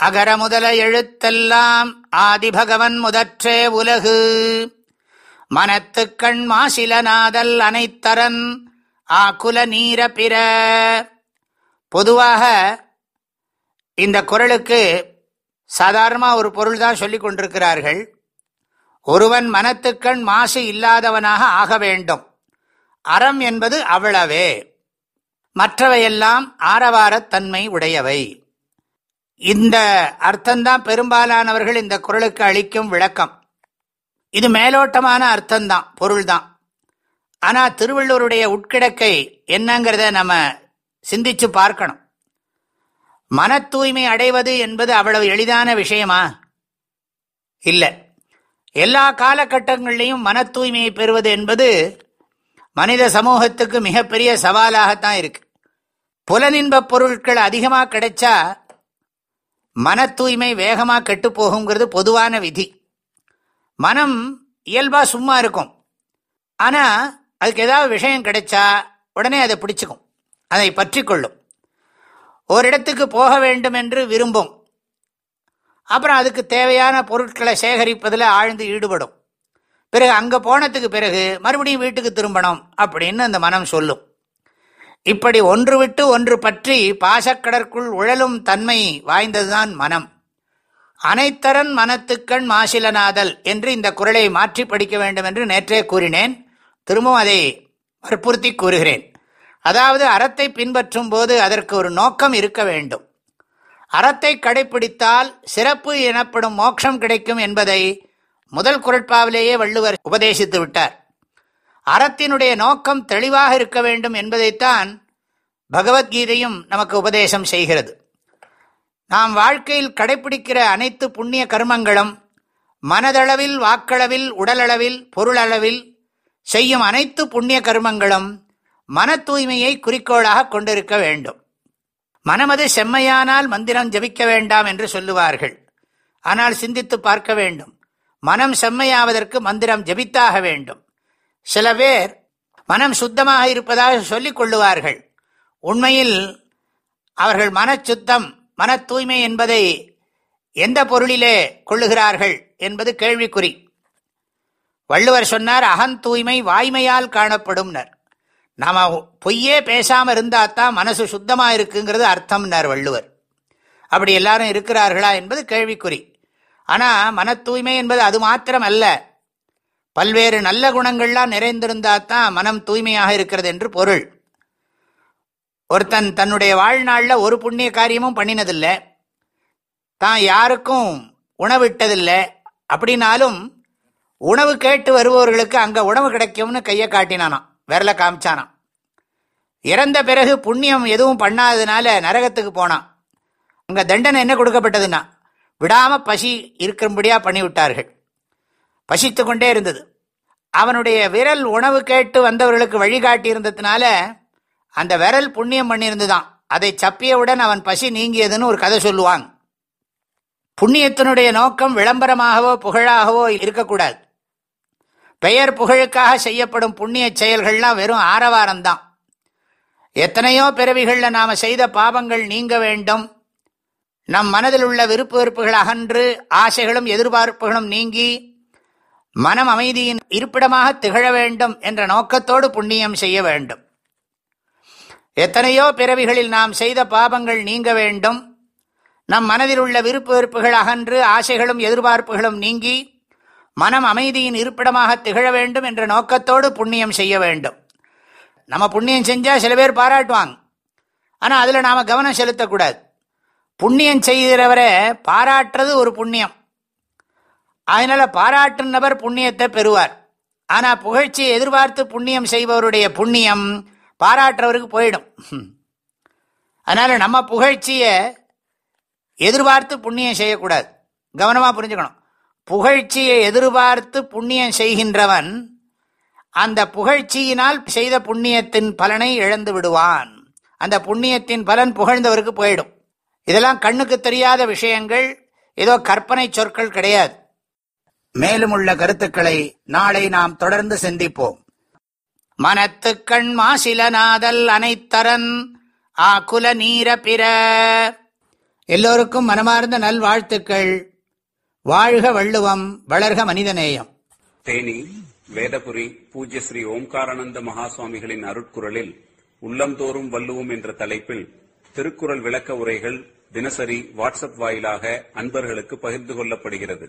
அகர முதல எழுத்தெல்லாம் ஆதிபகவன் முதற்றே உலகு. மனத்துக்கண் மாசிலநாதல் அனைத்தரன் ஆக்குல நீர பிற. பொதுவாக இந்த குரலுக்கு சாதாரணமாக ஒரு பொருள் தான் சொல்லிக் கொண்டிருக்கிறார்கள். ஒருவன் மனத்துக்கண் மாசு இல்லாதவனாக ஆக வேண்டும். அறம் என்பது அவ்வளவே. மற்றவையெல்லாம் ஆரவாரத்தன்மை உடையவை. இந்த அர்த்தம்தான் பெரும்பாலானவர்கள் இந்த குரலுக்கு அளிக்கும் விளக்கம். இது மேலோட்டமான அர்த்தம்தான் பொருள்தான். ஆனால் திருவள்ளுவருடைய உட்கிடக்கை என்னங்கிறத நம்ம சிந்திச்சு பார்க்கணும். மன தூய்மை அடைவது என்பது அவ்வளவு எளிதான விஷயமா? இல்லை. எல்லா காலகட்டங்கள்லையும் மன தூய்மையை பெறுவது என்பது மனித சமூகத்துக்கு மிகப்பெரிய சவாலாகத்தான் இருக்கு. புலனின்பப் பொருட்கள் அதிகமாக கிடைச்சா மன தூய்மை வேகமாக கெட்டு போகுங்கிறது பொதுவான விதி. மனம் இயல்பாக சும்மா இருக்கும். ஆனால் அதுக்கு ஏதாவது விஷயம் கிடைச்சா உடனே அதை பிடிச்சிக்கும். அதை பற்றி கொள்ளும். ஓரிடத்துக்கு போக வேண்டும் என்று விரும்பும். அப்புறம் அதுக்கு தேவையான பொருட்களை சேகரிப்பதில் ஆழ்ந்து ஈடுபடும். பிறகு அங்கே போனதுக்கு பிறகு மறுபடியும் வீட்டுக்கு திரும்பணும் அப்படின்னு அந்த மனம் சொல்லும். இப்படி ஒன்று விட்டு ஒன்று பற்றி பாசக்கடற்குள் உழலும் தன்மை வாய்ந்ததுதான் மனம். அனைத்தரன் மனத்துக்கண் மாசிலனாதல் என்று இந்த குரலை மாற்றி படிக்க வேண்டும் என்று நேற்றே கூறினேன். திரும்பவும் அதை வற்புறுத்தி கூறுகிறேன். அதாவது அறத்தை பின்பற்றும் போது அதற்கு ஒரு நோக்கம் இருக்க வேண்டும். அறத்தை கடைபிடித்தால் சிறப்பு எனப்படும் மோட்சம் கிடைக்கும் என்பதை முதல் குரட்பாவிலேயே வள்ளுவர் உபதேசித்து விட்டார். அறத்தினுடைய நோக்கம் தெளிவாக இருக்க வேண்டும் என்பதைத்தான் பகவத்கீதையும் நமக்கு உபதேசம் செய்கிறது. நாம் வாழ்க்கையில் கடைபிடிக்கிற அனைத்து புண்ணிய கர்மங்களும் மனதளவில் வாக்களவில் உடலளவில் பொருளளவில் செய்யும் அனைத்து புண்ணிய கர்மங்களும் மன தூய்மையை குறிக்கோளாக கொண்டிருக்க வேண்டும். மனமது செம்மையானால் மந்திரம் ஜபிக்க வேண்டாம் என்று சொல்லுவார்கள். ஆனால் சிந்தித்து பார்க்க வேண்டும். மனம் செம்மையாவதற்கு மந்திரம் ஜபித்தாக வேண்டும். சில பேர் மனம் சுத்தமாக இருப்பதாக சொல்லிக் கொள்ளுவார்கள். உண்மையில் அவர்கள் மனச்சுத்தம் மன தூய்மை என்பதை எந்த பொருளிலே கொள்ளுகிறார்கள் என்பது கேள்விக்குறி. வள்ளுவர் சொன்னார் அகன் தூய்மை வாய்மையால் காணப்படும்னர். நாம் பொய்யே பேசாமல் இருந்தால் தான் மனசு சுத்தமாக இருக்குங்கிறது அர்த்தம்னார் வள்ளுவர். அப்படி எல்லாரும் இருக்கிறார்களா என்பது கேள்விக்குறி. ஆனால் மன தூய்மை என்பது அது மாத்திரம் அல்ல பல்வேறு நல்ல குணங்கள்லாம் நிறைந்திருந்தா தான் மனம் தூய்மையாக இருக்கிறது என்று பொருள். ஒருத்தன் தன்னுடைய வாழ்நாளில் ஒரு புண்ணிய காரியமும் பண்ணினதில்லை. தான் யாருக்கும் உணவிட்டதில்லை. அப்படின்னாலும் உணவு கேட்டு வருபவர்களுக்கு அங்கே உணவு கிடைக்கும்னு கையை காட்டினானான் விரலை காமிச்சானான் இறந்த பிறகு புண்ணியம் எதுவும் பண்ணாததுனால நரகத்துக்கு போனான். அங்கே தண்டனை என்ன கொடுக்கப்பட்டதுன்னா விடாமல் பசி இருக்கும்படியாக பண்ணிவிட்டார்கள். பசித்து கொண்டே இருந்தது. அவனுடைய விரல் உணவு கேட்டு வந்தவர்களுக்கு வழிகாட்டி இருந்ததுனால அந்த விரல் புண்ணியம் பண்ணியிருந்துதான். அதை சப்பியவுடன் அவன் பசி நீங்கியதுன்னு ஒரு கதை சொல்லுவாங்க புண்ணியத்தினுடைய நோக்கம் விளம்பரமாகவோ புகழாகவோ இருக்கக்கூடாது. பெயர் புகழுக்காக செய்யப்படும் புண்ணிய செயல்கள்லாம் வெறும் ஆரவாரம்தான். எத்தனையோ பிறவிகளில் நாம் செய்த பாவங்கள் நீங்க வேண்டும். நம் மனதில் உள்ள விருப்பு வெறுப்புகள் அகன்று ஆசைகளும் எதிர்பார்ப்புகளும் நீங்கி மனம் அமைதியின் இருப்பிடமாக திகழ வேண்டும் என்ற நோக்கத்தோடு புண்ணியம் செய்ய வேண்டும். எத்தனையோ பிறவிகளில் நாம் செய்த பாபங்கள் நீங்க வேண்டும். நம் மனதில் உள்ள விருப்பு வெறுப்புகள் அகன்று ஆசைகளும் எதிர்பார்ப்புகளும் நீங்கி மனம் அமைதியின் இருப்பிடமாக திகழ வேண்டும் என்ற நோக்கத்தோடு புண்ணியம் செய்ய வேண்டும். நம்ம புண்ணியம் செஞ்சால் சில பேர் பாராட்டுவாங்க. ஆனால் அதில் நாம் கவனம் செலுத்தக்கூடாது. புண்ணியம் செய்கிறவரை பாராட்டுறது ஒரு புண்ணியம். அதனால் பாராட்டும் நபர் புண்ணியத்தை பெறுவார். ஆனால் புகழ்ச்சியை எதிர்பார்த்து புண்ணியம் செய்பவருடைய புண்ணியம் பாராட்டுறவருக்கு போயிடும். அதனால் நம்ம புகழ்ச்சியை எதிர்பார்த்து புண்ணியம் செய்யக்கூடாது. கவனமாக புரிஞ்சுக்கணும். புகழ்ச்சியை எதிர்பார்த்து புண்ணியம் செய்கின்றவன் அந்த புகழ்ச்சியினால் செய்த புண்ணியத்தின் பலனை இழந்து விடுவான். அந்த புண்ணியத்தின் பலன் புகழ்ந்தவருக்கு போயிடும். இதெல்லாம் கண்ணுக்கு தெரியாத விஷயங்கள். ஏதோ கற்பனை சொற்கள் கிடையாது. மேலும் உள்ள கருத்துக்களை நாளை நாம் தொடர்ந்து சிந்திப்போம். மனத்துக்கண் மாசிலநாதல் அனைத்தரன் ஆகுல நீர பிற. எல்லோருக்கும் மனமார்ந்த நல்வாழ்த்துக்கள். வாழ்க வள்ளுவம் வளர்க மனிதநேயம். தேனி வேதபுரி பூஜ்ய ஸ்ரீ ஓம்காரானந்த மகாசுவாமிகளின் அருட்குரலில் உள்ளந்தோறும் வள்ளுவோம் என்ற தலைப்பில் திருக்குறள் விளக்க உரைகள் தினசரி வாட்ஸ்அப் வாயிலாக அன்பர்களுக்கு பகிர்ந்து கொள்ளப்படுகிறது.